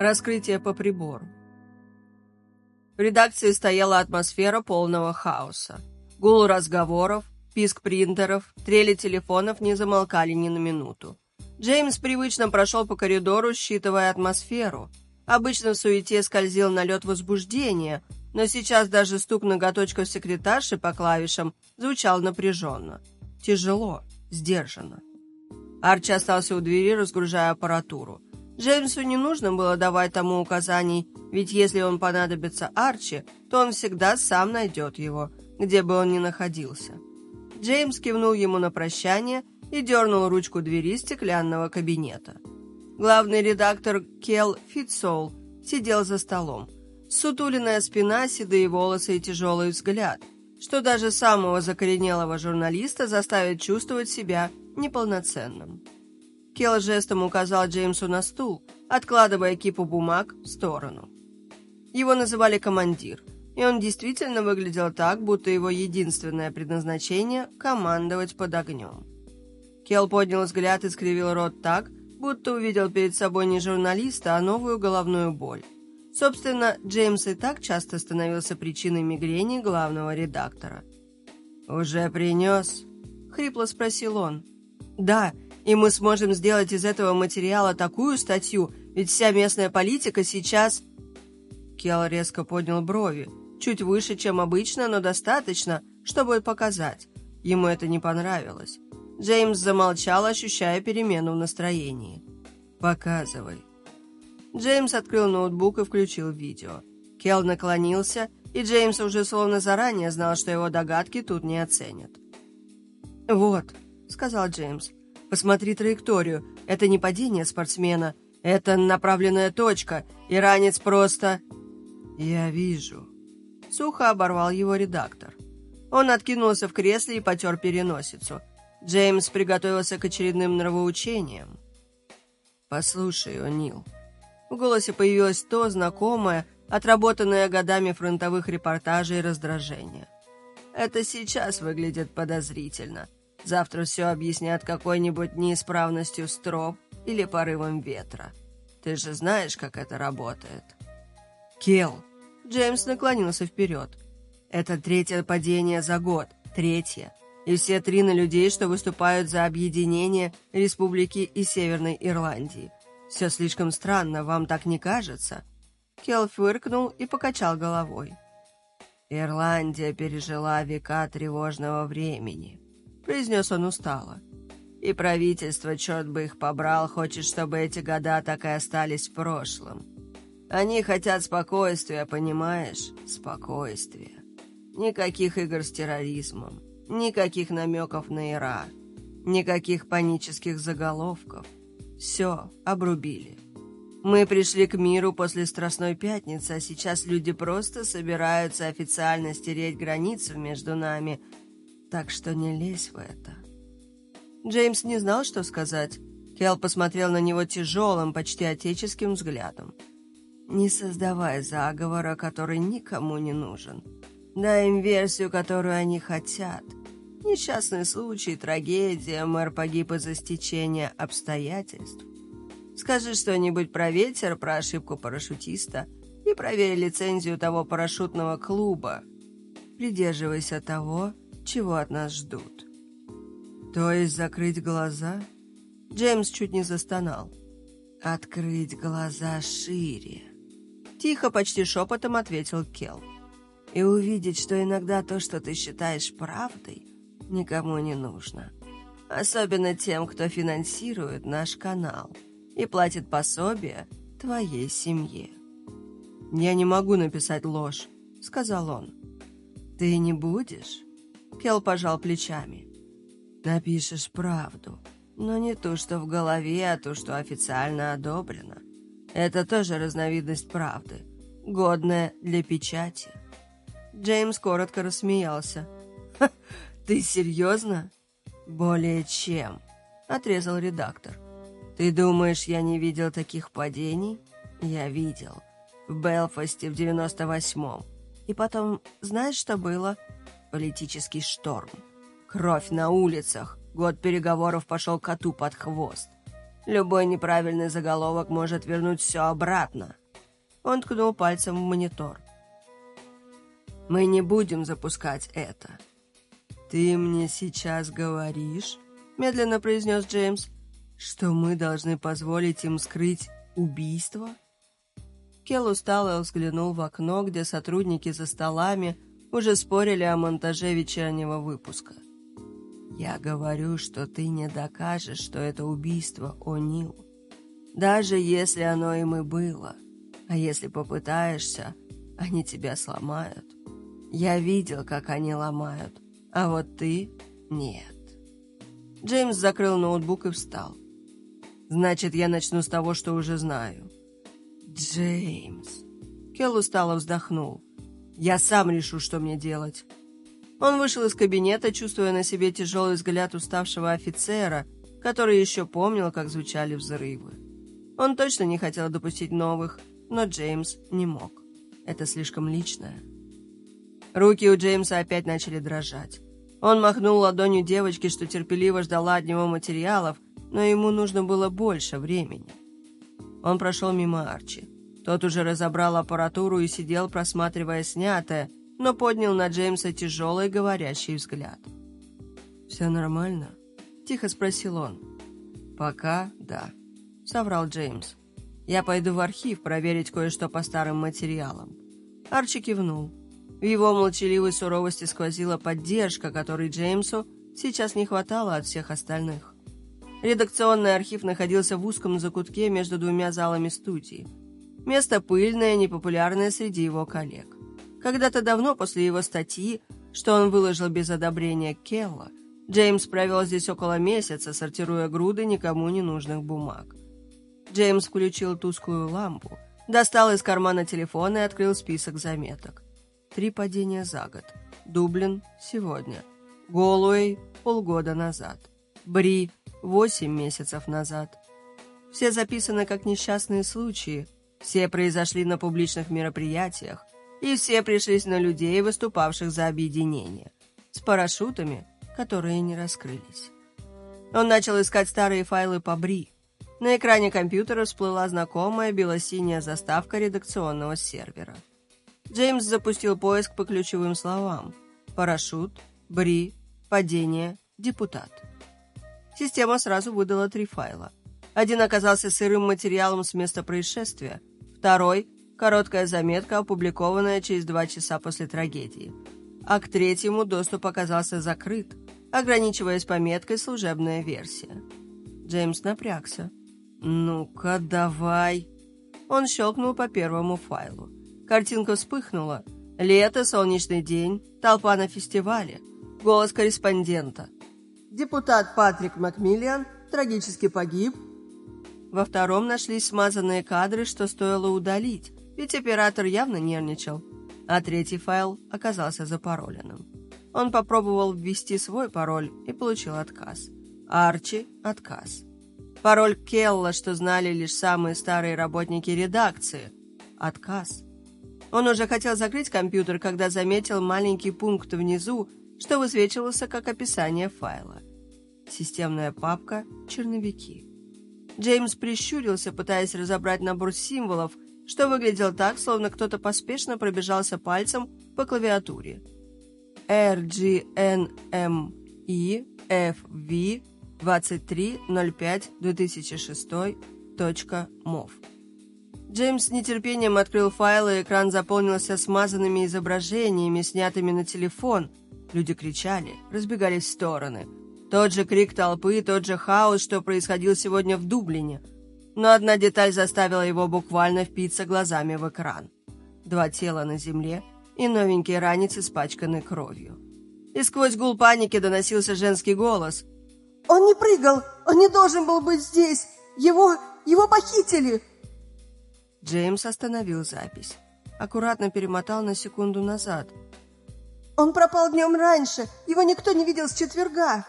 Раскрытие по прибору. В редакции стояла атмосфера полного хаоса. Гул разговоров, писк принтеров, трели телефонов не замолкали ни на минуту. Джеймс привычно прошел по коридору, считывая атмосферу. Обычно в суете скользил налет возбуждения, но сейчас даже стук ноготочков секретарши по клавишам звучал напряженно. Тяжело, сдержанно. Арчи остался у двери, разгружая аппаратуру. Джеймсу не нужно было давать тому указаний, ведь если он понадобится Арчи, то он всегда сам найдет его, где бы он ни находился. Джеймс кивнул ему на прощание и дернул ручку двери стеклянного кабинета. Главный редактор Келл Фитсол сидел за столом. Сутуленная спина, седые волосы и тяжелый взгляд, что даже самого закоренелого журналиста заставит чувствовать себя неполноценным. Келл жестом указал Джеймсу на стул, откладывая кипу бумаг в сторону. Его называли командир, и он действительно выглядел так, будто его единственное предназначение – командовать под огнем. Келл поднял взгляд и скривил рот так, будто увидел перед собой не журналиста, а новую головную боль. Собственно, Джеймс и так часто становился причиной мигрени главного редактора. «Уже принес?» – хрипло спросил он. «Да, и мы сможем сделать из этого материала такую статью, ведь вся местная политика сейчас...» Келл резко поднял брови, чуть выше, чем обычно, но достаточно, чтобы показать. Ему это не понравилось. Джеймс замолчал, ощущая перемену в настроении. «Показывай». Джеймс открыл ноутбук и включил видео. Келл наклонился, и Джеймс уже словно заранее знал, что его догадки тут не оценят. «Вот», — сказал Джеймс, Посмотри траекторию. Это не падение спортсмена. Это направленная точка. И ранец просто... Я вижу. Сухо оборвал его редактор. Он откинулся в кресле и потер переносицу. Джеймс приготовился к очередным нравоучениям. «Послушай, О'Нил». В голосе появилось то знакомое, отработанное годами фронтовых репортажей раздражение. «Это сейчас выглядит подозрительно. Завтра все объяснят какой-нибудь неисправностью строп или порывом ветра. Ты же знаешь, как это работает. Кел. Джеймс наклонился вперед. Это третье падение за год. Третье. И все три на людей, что выступают за объединение Республики и Северной Ирландии. Все слишком странно, вам так не кажется? Кел фыркнул и покачал головой. Ирландия пережила века тревожного времени произнес он устало. И правительство, черт бы их побрал, хочет, чтобы эти года так и остались в прошлом. Они хотят спокойствия, понимаешь? Спокойствия. Никаких игр с терроризмом, никаких намеков на Ира, никаких панических заголовков. Все, обрубили. Мы пришли к миру после Страстной Пятницы, а сейчас люди просто собираются официально стереть границу между нами – так что не лезь в это». Джеймс не знал, что сказать. Келл посмотрел на него тяжелым, почти отеческим взглядом. «Не создавай заговора, который никому не нужен. Дай им версию, которую они хотят. Несчастный случай, трагедия, мэр погиб из-за стечения обстоятельств. Скажи что-нибудь про ветер, про ошибку парашютиста и проверь лицензию того парашютного клуба. Придерживайся того, чего от нас ждут. То есть закрыть глаза? Джеймс чуть не застонал. Открыть глаза шире. Тихо, почти шепотом ответил Келл. И увидеть, что иногда то, что ты считаешь правдой, никому не нужно. Особенно тем, кто финансирует наш канал и платит пособие твоей семье. «Я не могу написать ложь», — сказал он. «Ты не будешь?» Кел пожал плечами. «Напишешь правду, но не то, что в голове, а то, что официально одобрено. Это тоже разновидность правды, годная для печати». Джеймс коротко рассмеялся. «Ты серьезно?» «Более чем», — отрезал редактор. «Ты думаешь, я не видел таких падений?» «Я видел. В Белфасте в девяносто восьмом. И потом, знаешь, что было?» Политический шторм. Кровь на улицах. Год переговоров пошел коту под хвост. Любой неправильный заголовок может вернуть все обратно. Он ткнул пальцем в монитор. Мы не будем запускать это. Ты мне сейчас говоришь, медленно произнес Джеймс, что мы должны позволить им скрыть убийство? Келл устало взглянул в окно, где сотрудники за столами уже спорили о монтаже вечернего выпуска. «Я говорю, что ты не докажешь, что это убийство, О'Нил. Даже если оно им и было. А если попытаешься, они тебя сломают. Я видел, как они ломают, а вот ты — нет». Джеймс закрыл ноутбук и встал. «Значит, я начну с того, что уже знаю». «Джеймс...» Келл устало вздохнул. «Я сам решу, что мне делать». Он вышел из кабинета, чувствуя на себе тяжелый взгляд уставшего офицера, который еще помнил, как звучали взрывы. Он точно не хотел допустить новых, но Джеймс не мог. Это слишком личное. Руки у Джеймса опять начали дрожать. Он махнул ладонью девочки, что терпеливо ждала от него материалов, но ему нужно было больше времени. Он прошел мимо Арчи. Тот уже разобрал аппаратуру и сидел, просматривая снятое, но поднял на Джеймса тяжелый говорящий взгляд. «Все нормально?» – тихо спросил он. «Пока да», – соврал Джеймс. «Я пойду в архив проверить кое-что по старым материалам». Арчи кивнул. В его молчаливой суровости сквозила поддержка, которой Джеймсу сейчас не хватало от всех остальных. Редакционный архив находился в узком закутке между двумя залами студии. Место пыльное, непопулярное среди его коллег. Когда-то давно после его статьи, что он выложил без одобрения Келла, Джеймс провел здесь около месяца, сортируя груды никому не нужных бумаг. Джеймс включил тусклую лампу, достал из кармана телефон и открыл список заметок. Три падения за год. Дублин – сегодня. Голуэй – полгода назад. Бри – восемь месяцев назад. Все записаны как несчастные случаи, все произошли на публичных мероприятиях, и все пришлись на людей, выступавших за объединение, с парашютами, которые не раскрылись. Он начал искать старые файлы по Бри. На экране компьютера всплыла знакомая бело-синяя заставка редакционного сервера. Джеймс запустил поиск по ключевым словам. Парашют, Бри, падение, депутат. Система сразу выдала три файла. Один оказался сырым материалом с места происшествия, второй Короткая заметка, опубликованная через два часа после трагедии. А к третьему доступ оказался закрыт, ограничиваясь пометкой «Служебная версия». Джеймс напрягся. «Ну-ка, давай!» Он щелкнул по первому файлу. Картинка вспыхнула. Лето, солнечный день, толпа на фестивале. Голос корреспондента. Депутат Патрик Макмиллиан трагически погиб. Во втором нашлись смазанные кадры, что стоило удалить, ведь оператор явно нервничал, а третий файл оказался запароленным. Он попробовал ввести свой пароль и получил отказ. Арчи – отказ. Пароль Келла, что знали лишь самые старые работники редакции – отказ. Он уже хотел закрыть компьютер, когда заметил маленький пункт внизу, что высвечивался как описание файла. Системная папка «Черновики». Джеймс прищурился, пытаясь разобрать набор символов – что выглядело так, словно кто-то поспешно пробежался пальцем по клавиатуре. RGNME FV 2305-2006.mov Джеймс с нетерпением открыл файл, и экран заполнился смазанными изображениями, снятыми на телефон. Люди кричали, разбегались в стороны. Тот же крик толпы, тот же хаос, что происходил сегодня в Дублине – но одна деталь заставила его буквально впиться глазами в экран. Два тела на земле и новенький ранец, испачканный кровью. И сквозь гул паники доносился женский голос. «Он не прыгал! Он не должен был быть здесь! Его... его похитили!» Джеймс остановил запись. Аккуратно перемотал на секунду назад. «Он пропал днем раньше! Его никто не видел с четверга!»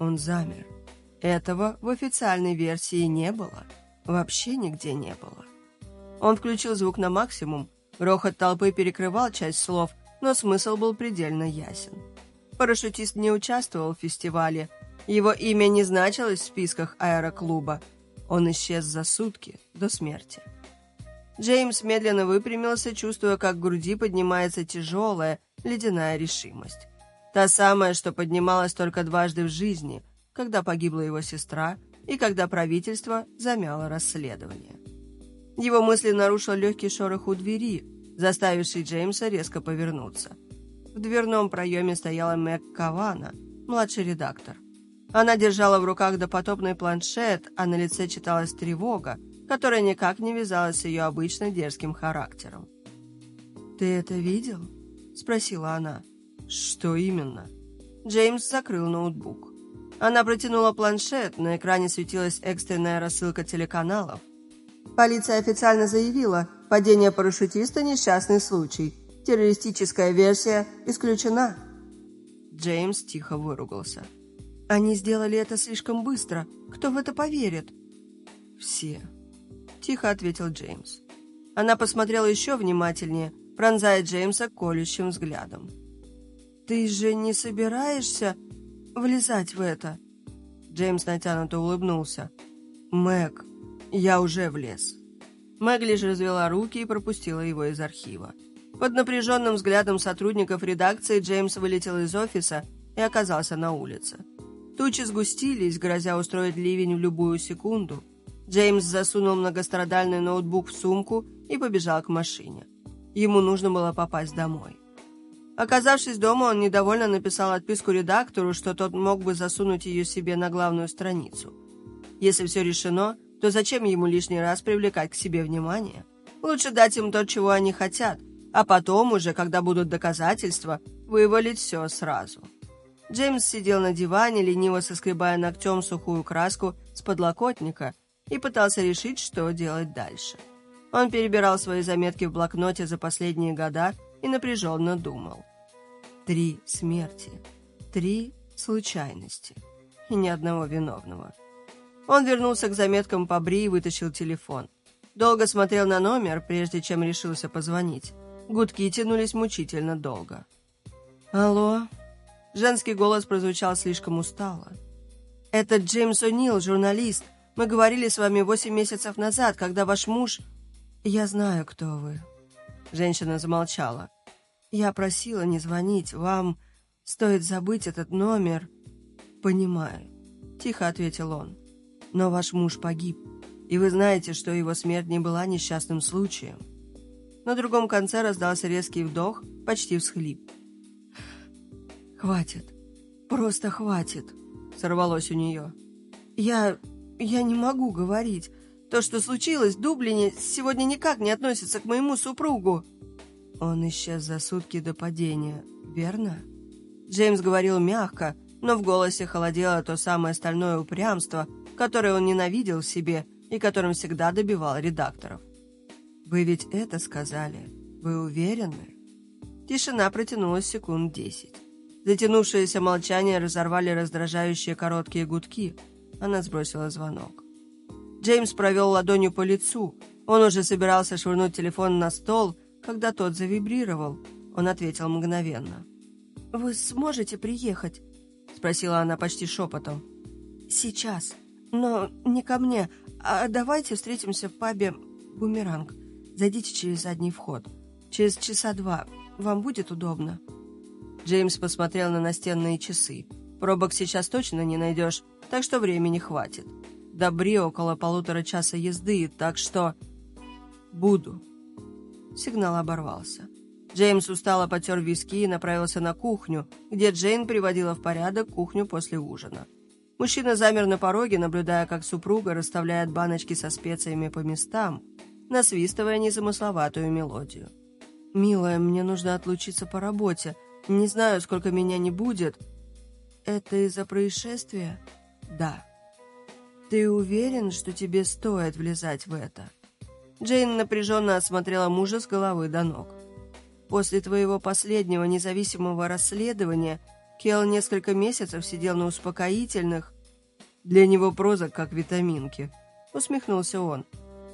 Он замер. Этого в официальной версии не было. Вообще нигде не было. Он включил звук на максимум. Грохот толпы перекрывал часть слов, но смысл был предельно ясен. Парашютист не участвовал в фестивале. Его имя не значилось в списках аэроклуба. Он исчез за сутки до смерти. Джеймс медленно выпрямился, чувствуя, как в груди поднимается тяжелая, ледяная решимость. Та самая, что поднималась только дважды в жизни, когда погибла его сестра и когда правительство замяло расследование. Его мысли нарушил легкий шорох у двери, заставивший Джеймса резко повернуться. В дверном проеме стояла Мэг Кавана, младший редактор. Она держала в руках допотопный планшет, а на лице читалась тревога, которая никак не вязалась с ее обычно дерзким характером. «Ты это видел?» – спросила она. «Что именно?» Джеймс закрыл ноутбук. Она протянула планшет, на экране светилась экстренная рассылка телеканалов. Полиция официально заявила, падение парашютиста – несчастный случай. Террористическая версия исключена. Джеймс тихо выругался. Они сделали это слишком быстро. Кто в это поверит? Все. Тихо ответил Джеймс. Она посмотрела еще внимательнее, пронзая Джеймса колющим взглядом. «Ты же не собираешься влезать в это?» Джеймс натянуто улыбнулся. «Мэг, я уже влез». Мэг лишь развела руки и пропустила его из архива. Под напряженным взглядом сотрудников редакции Джеймс вылетел из офиса и оказался на улице. Тучи сгустились, грозя устроить ливень в любую секунду. Джеймс засунул многострадальный ноутбук в сумку и побежал к машине. Ему нужно было попасть домой. Оказавшись дома, он недовольно написал отписку редактору, что тот мог бы засунуть ее себе на главную страницу. Если все решено, то зачем ему лишний раз привлекать к себе внимание? Лучше дать им то, чего они хотят, а потом уже, когда будут доказательства, вывалить все сразу. Джеймс сидел на диване, лениво соскребая ногтем сухую краску с подлокотника и пытался решить, что делать дальше. Он перебирал свои заметки в блокноте за последние года и напряженно думал. Три смерти, три случайности и ни одного виновного. Он вернулся к заметкам по Бри и вытащил телефон. Долго смотрел на номер, прежде чем решился позвонить. Гудки тянулись мучительно долго. «Алло?» Женский голос прозвучал слишком устало. «Это Джеймс О'Нил, журналист. Мы говорили с вами восемь месяцев назад, когда ваш муж...» «Я знаю, кто вы». Женщина замолчала. Я просила не звонить. Вам стоит забыть этот номер. Понимаю. Тихо ответил он. Но ваш муж погиб. И вы знаете, что его смерть не была несчастным случаем. На другом конце раздался резкий вдох, почти всхлип. «Хватит. Просто хватит», — сорвалось у нее. «Я... я не могу говорить. То, что случилось в Дублине, сегодня никак не относится к моему супругу». Он исчез за сутки до падения, верно? Джеймс говорил мягко, но в голосе холодело то самое стальное упрямство, которое он ненавидел в себе и которым всегда добивал редакторов. «Вы ведь это сказали? Вы уверены?» Тишина протянулась секунд десять. Затянувшееся молчание разорвали раздражающие короткие гудки. Она сбросила звонок. Джеймс провел ладонью по лицу. Он уже собирался швырнуть телефон на стол, когда тот завибрировал, он ответил мгновенно. «Вы сможете приехать?» — спросила она почти шепотом. «Сейчас. Но не ко мне, а давайте встретимся в пабе «Бумеранг». Зайдите через задний вход. Через часа два. Вам будет удобно?» Джеймс посмотрел на настенные часы. «Пробок сейчас точно не найдешь, так что времени хватит. До Бри около полутора часа езды, так что...» «Буду», Сигнал оборвался. Джеймс устало потер виски и направился на кухню, где Джейн приводила в порядок кухню после ужина. Мужчина замер на пороге, наблюдая, как супруга расставляет баночки со специями по местам, насвистывая незамысловатую мелодию. «Милая, мне нужно отлучиться по работе. Не знаю, сколько меня не будет». «Это из-за происшествия?» «Да». «Ты уверен, что тебе стоит влезать в это?» Джейн напряженно осмотрела мужа с головы до ног. После твоего последнего независимого расследования Келл несколько месяцев сидел на успокоительных. Для него проза как витаминки. Усмехнулся он.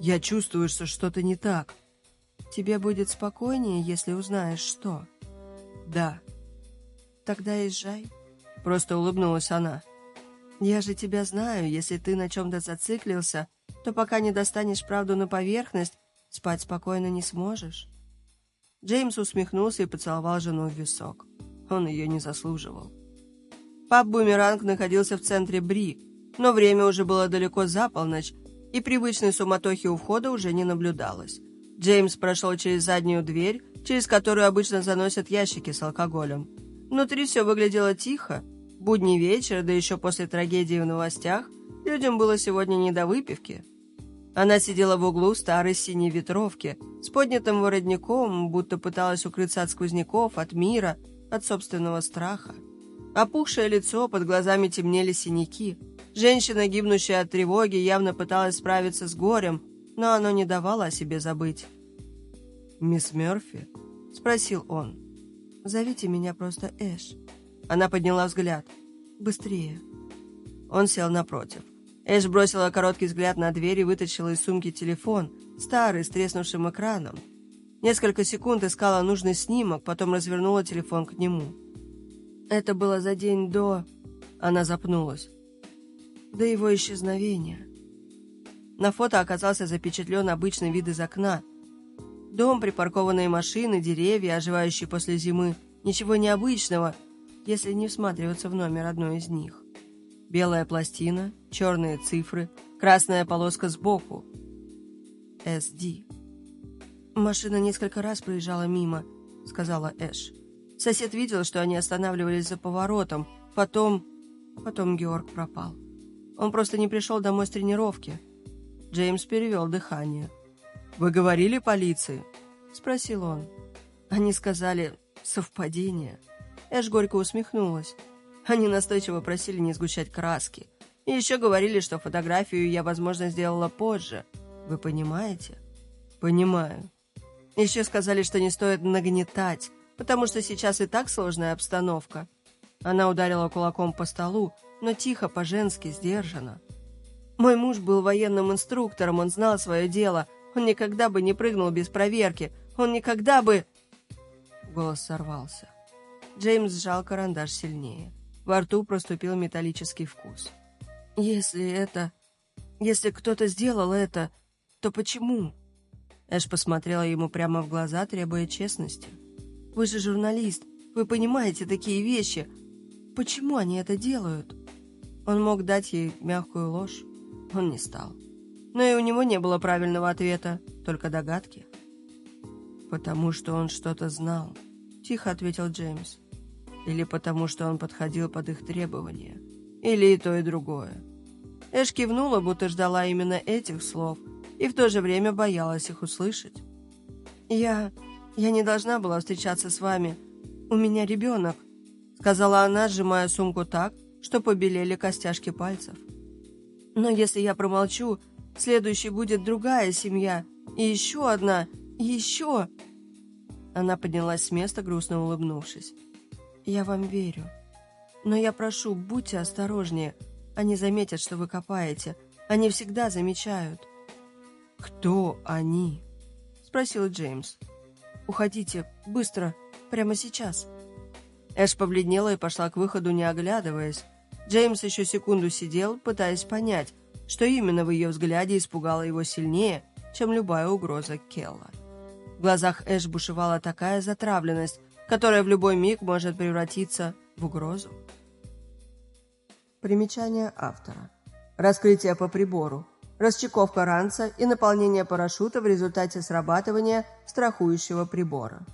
Я чувствую, что что-то не так. Тебе будет спокойнее, если узнаешь, что. Да. Тогда езжай. Просто улыбнулась она. Я же тебя знаю, если ты на чем-то зациклился, то пока не достанешь правду на поверхность, спать спокойно не сможешь. Джеймс усмехнулся и поцеловал жену в висок. Он ее не заслуживал. Паб «Бумеранг» находился в центре Бри, но время уже было далеко за полночь, и привычной суматохи у входа уже не наблюдалось. Джеймс прошел через заднюю дверь, через которую обычно заносят ящики с алкоголем. Внутри все выглядело тихо. Будний вечер, да еще после трагедии в новостях, людям было сегодня не до выпивки. Она сидела в углу старой синей ветровки, с поднятым воротником, будто пыталась укрыться от сквозняков, от мира, от собственного страха. Опухшее лицо, под глазами темнели синяки. Женщина, гибнущая от тревоги, явно пыталась справиться с горем, но оно не давало о себе забыть. «Мисс Мёрфи?» — спросил он. «Зовите меня просто Эш». Она подняла взгляд. «Быстрее». Он сел напротив. Эш бросила короткий взгляд на дверь и вытащила из сумки телефон, старый, с треснувшим экраном. Несколько секунд искала нужный снимок, потом развернула телефон к нему. Это было за день до... Она запнулась. До его исчезновения. На фото оказался запечатлен обычный вид из окна. Дом, припаркованные машины, деревья, оживающие после зимы. Ничего необычного, если не всматриваться в номер одной из них. Белая пластина, черные цифры, красная полоска сбоку. SD. «Машина несколько раз проезжала мимо», — сказала Эш. Сосед видел, что они останавливались за поворотом. Потом... Потом Георг пропал. Он просто не пришел домой с тренировки. Джеймс перевел дыхание. «Вы говорили полиции?» — спросил он. Они сказали «совпадение». Эш горько усмехнулась. Они настойчиво просили не сгущать краски. И еще говорили, что фотографию я, возможно, сделала позже. Вы понимаете? Понимаю. Еще сказали, что не стоит нагнетать, потому что сейчас и так сложная обстановка. Она ударила кулаком по столу, но тихо, по-женски, сдержанно. Мой муж был военным инструктором, он знал свое дело. Он никогда бы не прыгнул без проверки. Он никогда бы... Голос сорвался. Джеймс сжал карандаш сильнее. Во рту проступил металлический вкус. «Если это... Если кто-то сделал это, то почему?» Эш посмотрела ему прямо в глаза, требуя честности. «Вы же журналист, вы понимаете такие вещи. Почему они это делают?» Он мог дать ей мягкую ложь. Он не стал. Но и у него не было правильного ответа, только догадки. «Потому что он что-то знал», — тихо ответил Джеймс. Или потому, что он подходил под их требования. Или и то, и другое. Эш кивнула, будто ждала именно этих слов, и в то же время боялась их услышать. «Я... я не должна была встречаться с вами. У меня ребенок», — сказала она, сжимая сумку так, что побелели костяшки пальцев. «Но если я промолчу, следующей будет другая семья, и еще одна, и еще...» Она поднялась с места, грустно улыбнувшись. Я вам верю. Но я прошу, будьте осторожнее. Они заметят, что вы копаете. Они всегда замечают. «Кто они?» — спросил Джеймс. «Уходите, быстро, прямо сейчас». Эш побледнела и пошла к выходу, не оглядываясь. Джеймс еще секунду сидел, пытаясь понять, что именно в ее взгляде испугало его сильнее, чем любая угроза Келла. В глазах Эш бушевала такая затравленность, которая в любой миг может превратиться в угрозу. Примечание автора. Раскрытие по прибору. Расчековка ранца и наполнение парашюта в результате срабатывания страхующего прибора.